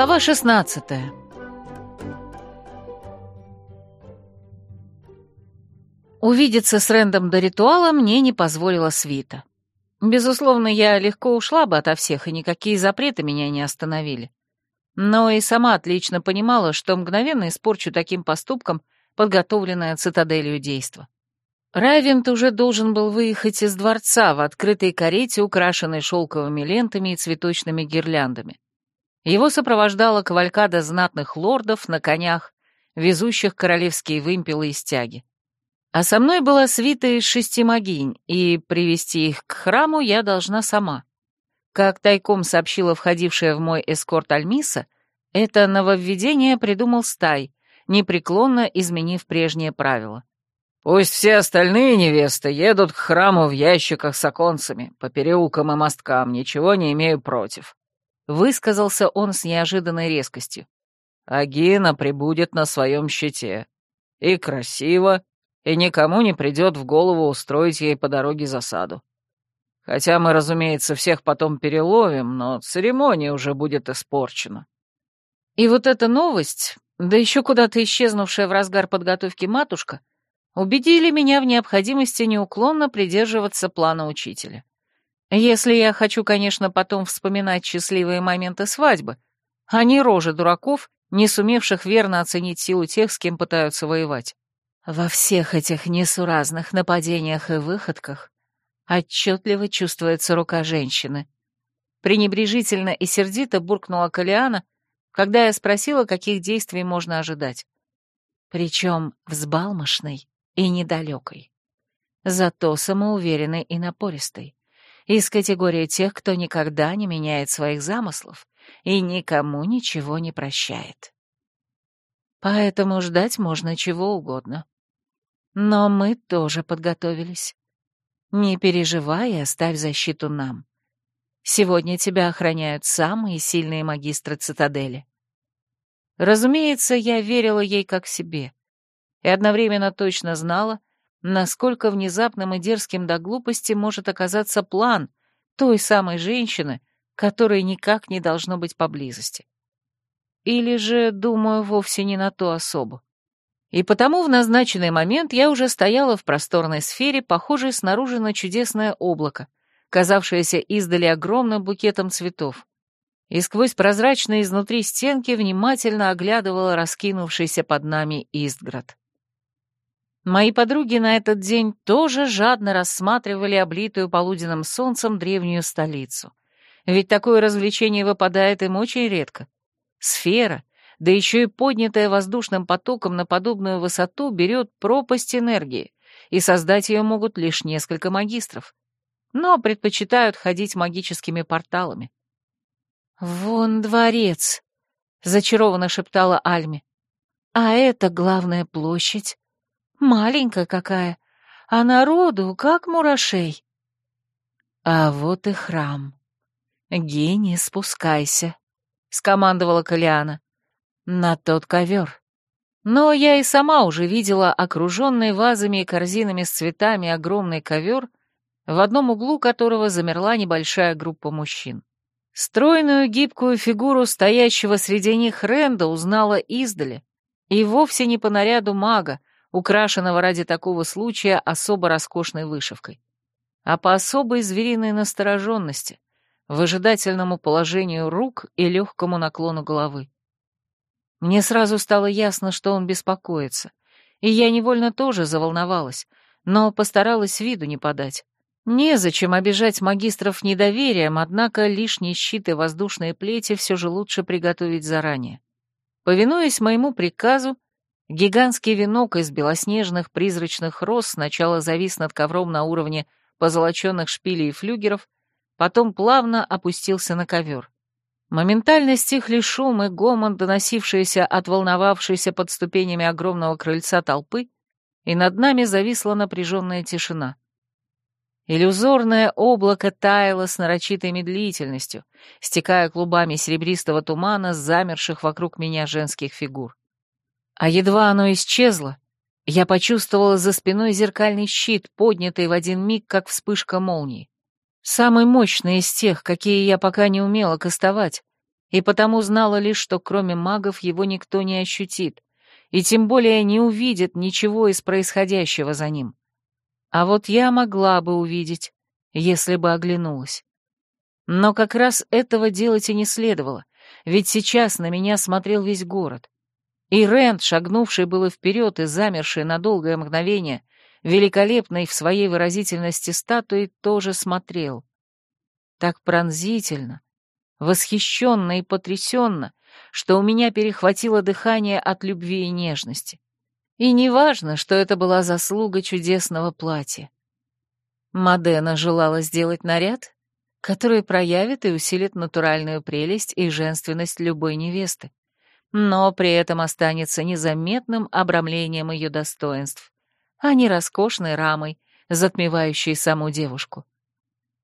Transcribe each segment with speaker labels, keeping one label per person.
Speaker 1: Глава 16 Увидеться с Рендом до ритуала мне не позволила свита. Безусловно, я легко ушла бы ото всех, и никакие запреты меня не остановили. Но и сама отлично понимала, что мгновенно испорчу таким поступком подготовленное цитаделью действо. Райвент уже должен был выехать из дворца в открытой карете, украшенной шелковыми лентами и цветочными гирляндами. Его сопровождала кавалькада знатных лордов на конях, везущих королевские вымпелы и стяги. А со мной была свита из шести могинь, и привести их к храму я должна сама. Как тайком сообщила входившая в мой эскорт Альмиса, это нововведение придумал Стай, непреклонно изменив прежнее правило.
Speaker 2: «Пусть все остальные невесты едут к храму в ящиках с оконцами, по переулкам и мосткам, ничего не имею против», Высказался он с неожиданной резкостью. «Агина прибудет на своем щите. И красиво, и никому не придет в голову устроить ей по дороге засаду. Хотя мы, разумеется, всех потом переловим, но церемония уже будет испорчена».
Speaker 1: И вот эта новость, да еще куда-то исчезнувшая в разгар подготовки матушка, убедили меня в необходимости неуклонно придерживаться плана учителя. Если я хочу, конечно, потом вспоминать счастливые моменты свадьбы, а не рожи дураков, не сумевших верно оценить силу тех, с кем пытаются воевать. Во всех этих несуразных нападениях и выходках отчетливо чувствуется рука женщины. Пренебрежительно и сердито буркнула Калиана, когда я спросила, каких действий можно ожидать. Причем взбалмошной и недалекой. Зато самоуверенной и напористой из категории тех, кто никогда не меняет своих замыслов и никому ничего не прощает. Поэтому ждать можно чего угодно. Но мы тоже подготовились. Не переживай и оставь защиту нам. Сегодня тебя охраняют самые сильные магистры цитадели. Разумеется, я верила ей как себе и одновременно точно знала, насколько внезапным и дерзким до глупости может оказаться план той самой женщины, которой никак не должно быть поблизости. Или же, думаю, вовсе не на ту особу. И потому в назначенный момент я уже стояла в просторной сфере, похожей снаружи на чудесное облако, казавшееся издали огромным букетом цветов, и сквозь прозрачные изнутри стенки внимательно оглядывала раскинувшийся под нами Истград. Мои подруги на этот день тоже жадно рассматривали облитую полуденным солнцем древнюю столицу. Ведь такое развлечение выпадает им очень редко. Сфера, да еще и поднятая воздушным потоком на подобную высоту, берет пропасть энергии, и создать ее могут лишь несколько магистров. Но предпочитают ходить магическими порталами. «Вон дворец!» — зачарованно шептала Альми. «А это главная площадь маленькая какая, а народу как мурашей. А вот и храм. Гений, спускайся, — скомандовала Калиана. На тот ковер. Но я и сама уже видела окруженный вазами и корзинами с цветами огромный ковер, в одном углу которого замерла небольшая группа мужчин. Стройную гибкую фигуру стоящего среди них Ренда узнала издали, и вовсе не по наряду мага, украшенного ради такого случая особо роскошной вышивкой, а по особой звериной настороженности, выжидательному положению рук и легкому наклону головы. Мне сразу стало ясно, что он беспокоится, и я невольно тоже заволновалась, но постаралась виду не подать. Незачем обижать магистров недоверием, однако лишние щиты воздушные плети все же лучше приготовить заранее. Повинуясь моему приказу, Гигантский венок из белоснежных призрачных роз сначала завис над ковром на уровне позолоченных шпилей и флюгеров, потом плавно опустился на ковер. Моментально стихли шум и гомон, доносившиеся от волновавшейся под ступенями огромного крыльца толпы, и над нами зависла напряженная тишина. Иллюзорное облако таяло с нарочитой медлительностью, стекая клубами серебристого тумана с замерших вокруг меня женских фигур. А едва оно исчезло, я почувствовала за спиной зеркальный щит, поднятый в один миг, как вспышка молнии. Самый мощный из тех, какие я пока не умела кастовать, и потому знала лишь, что кроме магов его никто не ощутит, и тем более не увидит ничего из происходящего за ним. А вот я могла бы увидеть, если бы оглянулась. Но как раз этого делать и не следовало, ведь сейчас на меня смотрел весь город — и Рент, шагнувший было вперед и замерший на долгое мгновение, великолепной в своей выразительности статуи, тоже смотрел. Так пронзительно, восхищенно и потрясенно, что у меня перехватило дыхание от любви и нежности. И неважно, что это была заслуга чудесного платья. Модена желала сделать наряд, который проявит и усилит натуральную прелесть и женственность любой невесты но при этом останется незаметным обрамлением ее достоинств, а не роскошной рамой, затмевающей саму девушку.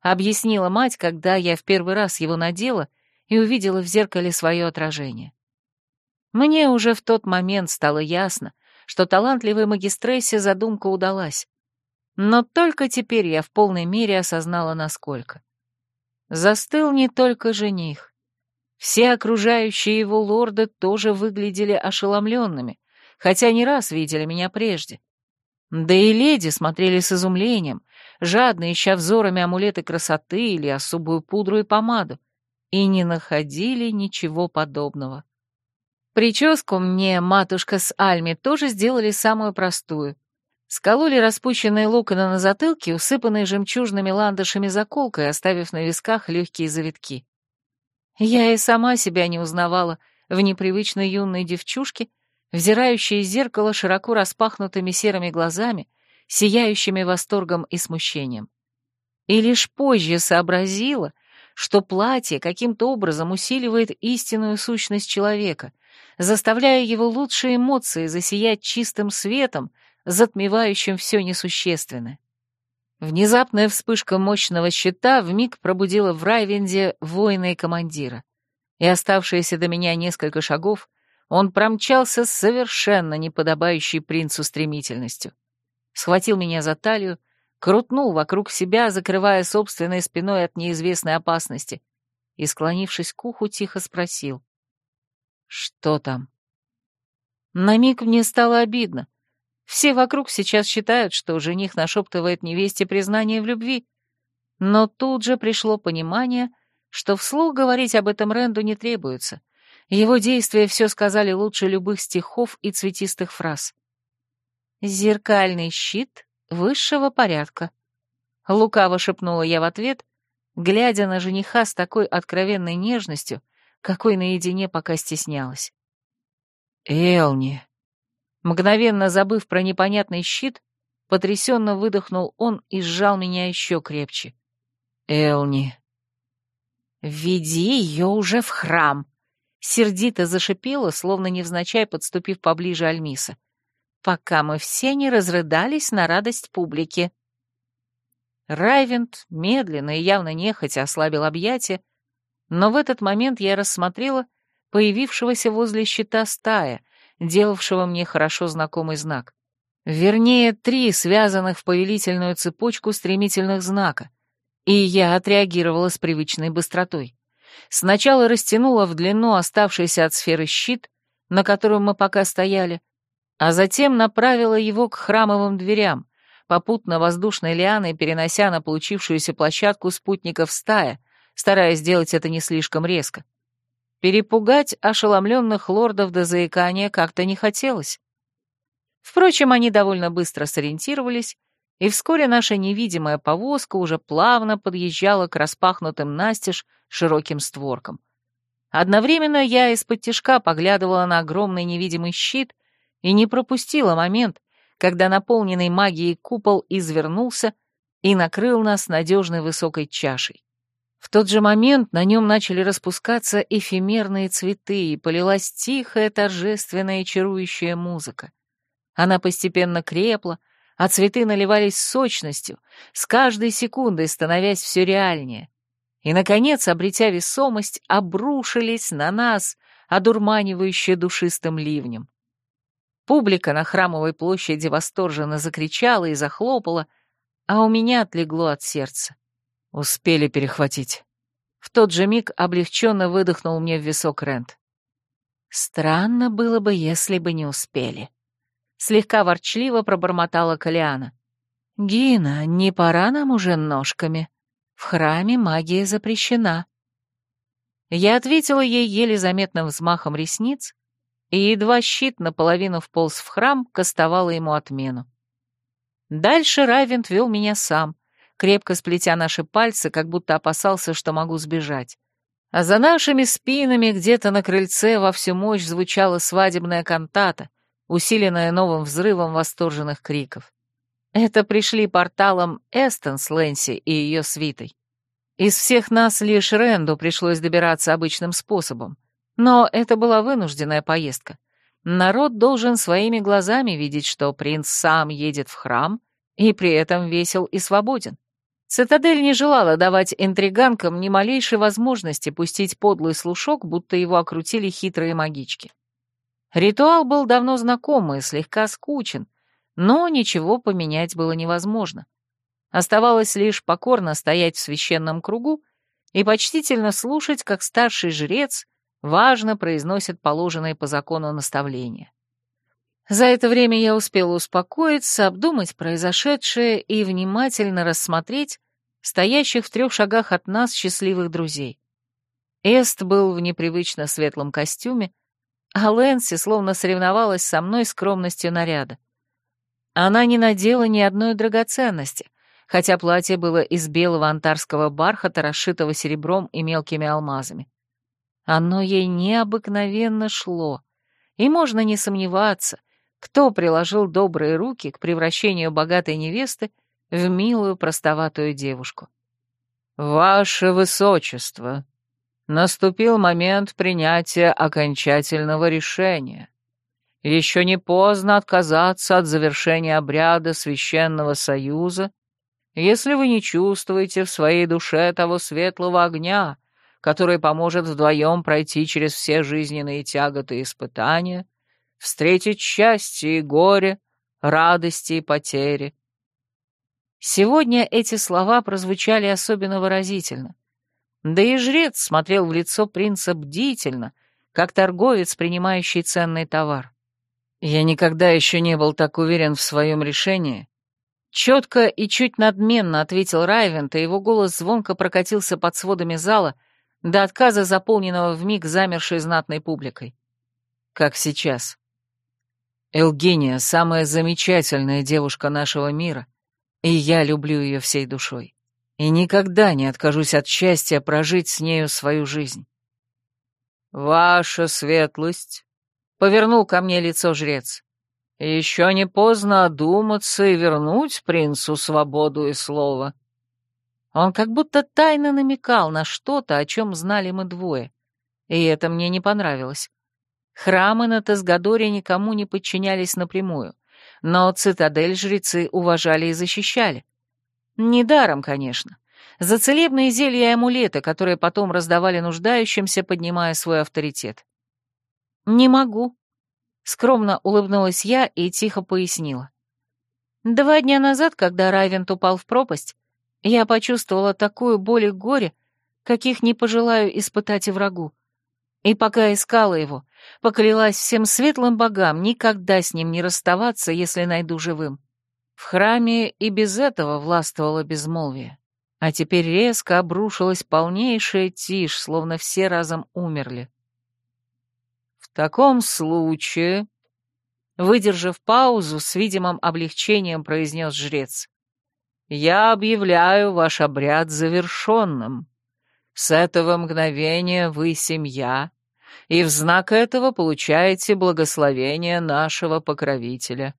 Speaker 1: Объяснила мать, когда я в первый раз его надела и увидела в зеркале свое отражение. Мне уже в тот момент стало ясно, что талантливой магистрессе задумка удалась. Но только теперь я в полной мере осознала, насколько. Застыл не только жених. Все окружающие его лорды тоже выглядели ошеломленными, хотя не раз видели меня прежде. Да и леди смотрели с изумлением, жадно ища взорами амулеты красоты или особую пудру и помаду, и не находили ничего подобного. Прическу мне матушка с Альми тоже сделали самую простую. Скололи распущенные локоны на затылке, усыпанные жемчужными ландышами заколкой, оставив на висках легкие завитки. Я и сама себя не узнавала в непривычной юной девчушке, взирающей из зеркала широко распахнутыми серыми глазами, сияющими восторгом и смущением. И лишь позже сообразила, что платье каким-то образом усиливает истинную сущность человека, заставляя его лучшие эмоции засиять чистым светом, затмевающим все несущественное. Внезапная вспышка мощного щита вмиг пробудила в Райвенде воина и командира. И оставшиеся до меня несколько шагов он промчался с совершенно неподобающей принцу стремительностью. Схватил меня за талию, крутнул вокруг себя, закрывая собственной спиной от неизвестной опасности, и, склонившись к уху, тихо спросил. «Что там?» На миг мне стало обидно — все вокруг сейчас считают, что жених нашептывает невесте признание в любви. Но тут же пришло понимание, что вслух говорить об этом Ренду не требуется. Его действия все сказали лучше любых стихов и цветистых фраз. «Зеркальный щит высшего порядка», — лукаво шепнула я в ответ, глядя на жениха с такой откровенной нежностью, какой наедине пока стеснялась. «Элни», Мгновенно забыв про непонятный щит, потрясенно выдохнул он и сжал меня еще крепче. «Элни!» «Веди ее уже в храм!» Сердито зашипела, словно невзначай подступив поближе Альмиса. «Пока мы все не разрыдались на радость публики». Райвент медленно и явно нехотя ослабил объятия, но в этот момент я рассмотрела появившегося возле щита стая — делавшего мне хорошо знакомый знак. Вернее, три связанных в повелительную цепочку стремительных знака. И я отреагировала с привычной быстротой. Сначала растянула в длину оставшийся от сферы щит, на котором мы пока стояли, а затем направила его к храмовым дверям, попутно воздушной лианой перенося на получившуюся площадку спутников стая, стараясь сделать это не слишком резко. Перепугать ошеломленных лордов до заикания как-то не хотелось. Впрочем, они довольно быстро сориентировались, и вскоре наша невидимая повозка уже плавно подъезжала к распахнутым настежь широким створкам. Одновременно я из-под тишка поглядывала на огромный невидимый щит и не пропустила момент, когда наполненный магией купол извернулся и накрыл нас надежной высокой чашей. В тот же момент на нем начали распускаться эфемерные цветы, и полилась тихая, торжественная и чарующая музыка. Она постепенно крепла, а цветы наливались сочностью, с каждой секундой становясь все реальнее. И, наконец, обретя весомость, обрушились на нас, одурманивающие душистым ливнем. Публика на храмовой площади восторженно закричала и захлопала, а у меня отлегло от сердца. Успели перехватить. В тот же миг облегченно выдохнул мне в висок Рент. Странно было бы, если бы не успели. Слегка ворчливо пробормотала Калиана. «Гина, не пора нам уже ножками. В храме магия запрещена». Я ответила ей еле заметным взмахом ресниц, и едва щит наполовину вполз в храм, кастовала ему отмену. Дальше Равент вел меня сам, крепко сплетя наши пальцы, как будто опасался, что могу сбежать. А за нашими спинами где-то на крыльце во всю мощь звучала свадебная кантата, усиленная новым взрывом восторженных криков. Это пришли порталом Эстон с Лэнси и ее свитой. Из всех нас лишь Ренду пришлось добираться обычным способом. Но это была вынужденная поездка. Народ должен своими глазами видеть, что принц сам едет в храм и при этом весел и свободен. Цитадель не желала давать интриганкам ни малейшей возможности пустить подлый слушок, будто его окрутили хитрые магички. Ритуал был давно знакомый, слегка скучен, но ничего поменять было невозможно. Оставалось лишь покорно стоять в священном кругу и почтительно слушать, как старший жрец важно произносит положенные по закону наставления. За это время я успела успокоиться, обдумать произошедшее и внимательно рассмотреть стоящих в трех шагах от нас счастливых друзей. Эст был в непривычно светлом костюме, а Лэнси словно соревновалась со мной скромностью наряда. Она не надела ни одной драгоценности, хотя платье было из белого антарского бархата, расшитого серебром и мелкими алмазами. Оно ей необыкновенно шло, и можно не сомневаться, кто приложил добрые руки к превращению богатой невесты в милую простоватую девушку. «Ваше Высочество, наступил момент принятия окончательного решения. Еще не поздно отказаться от завершения обряда Священного Союза, если вы не чувствуете в своей душе того светлого огня, который поможет вдвоем пройти через все жизненные тяготы и испытания, встретить счастье и горе, радости и потери. Сегодня эти слова прозвучали особенно выразительно. Да и жрец смотрел в лицо принца бдительно, как торговец, принимающий ценный товар. Я никогда еще не был так уверен в своем решении. Четко и чуть надменно ответил Райвент, и его голос звонко прокатился под сводами зала до отказа, заполненного вмиг замершей знатной публикой. Как сейчас. Элгения — самая замечательная девушка нашего мира, и я люблю ее всей душой. И никогда не откажусь от счастья прожить с нею свою жизнь. «Ваша светлость!» — повернул ко мне лицо жрец. «Еще не поздно одуматься и вернуть принцу свободу и слово». Он как будто тайно намекал на что-то, о чем знали мы двое, и это мне не понравилось. Храмы на Тазгадоре никому не подчинялись напрямую, но цитадель жрецы уважали и защищали. Недаром, конечно. За целебные зелья и амулеты, которые потом раздавали нуждающимся, поднимая свой авторитет. «Не могу», — скромно улыбнулась я и тихо пояснила. «Два дня назад, когда Райвент упал в пропасть, я почувствовала такую боль и горе, каких не пожелаю испытать и врагу. И пока искала его, Поклялась всем светлым богам никогда с ним не расставаться, если найду живым. В храме и без этого властвовало безмолвие. А теперь резко обрушилась полнейшая тишь, словно все разом умерли. «В таком случае...» Выдержав паузу, с видимым облегчением произнес жрец. «Я объявляю ваш обряд завершенным. С этого мгновения вы семья, и в знак этого получаете благословение нашего покровителя».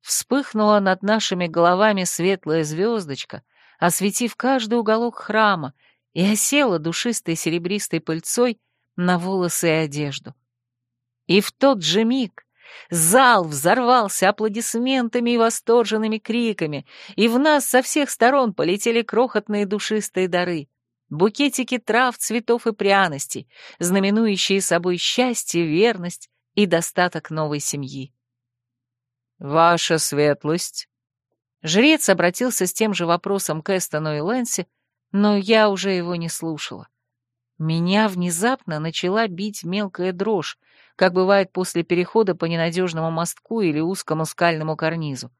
Speaker 1: Вспыхнула над нашими головами светлая звездочка, осветив каждый уголок храма, и осела душистой серебристой пыльцой на волосы и одежду. И в тот же миг зал взорвался аплодисментами и восторженными криками, и в нас со всех сторон полетели крохотные душистые дары — букетики трав, цветов и пряностей, знаменующие собой счастье, верность и достаток новой семьи. «Ваша светлость!» Жрец обратился с тем же вопросом к Эстону и Лэнси, но я уже его не слушала. Меня внезапно начала бить мелкая дрожь, как бывает после перехода по ненадежному мостку или узкому скальному карнизу.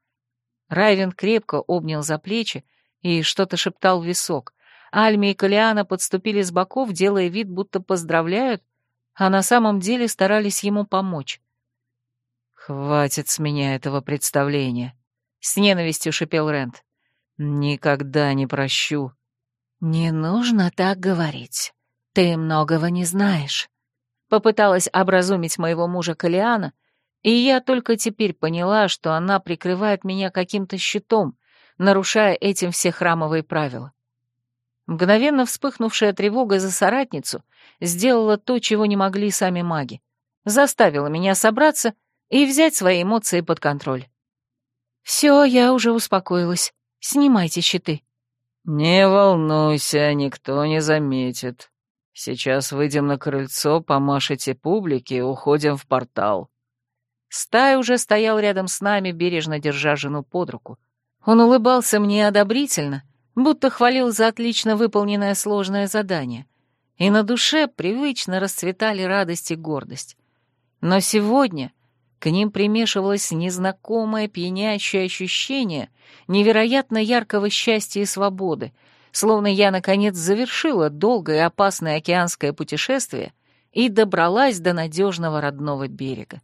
Speaker 1: Райвен крепко обнял за плечи и что-то шептал в висок, Альми и Калиана подступили с боков, делая вид, будто поздравляют, а на самом деле старались ему помочь. «Хватит с меня этого представления», — с ненавистью шипел Рент. «Никогда не прощу». «Не нужно так говорить. Ты многого не знаешь». Попыталась образумить моего мужа Калиана, и я только теперь поняла, что она прикрывает меня каким-то щитом, нарушая этим все храмовые правила. Мгновенно вспыхнувшая тревога за соратницу сделала то, чего не могли сами маги. Заставила меня собраться и взять свои эмоции под контроль. «Все, я уже успокоилась. Снимайте щиты».
Speaker 2: «Не волнуйся, никто не заметит. Сейчас выйдем на крыльцо, помашете публике и уходим в портал».
Speaker 1: Стай уже стоял рядом с нами, бережно держа жену под руку. Он улыбался мне одобрительно — будто хвалил за отлично выполненное сложное задание, и на душе привычно расцветали радость и гордость. Но сегодня к ним примешивалось незнакомое пьянящее ощущение невероятно яркого счастья и свободы, словно я, наконец, завершила долгое опасное океанское путешествие и добралась до надежного родного берега.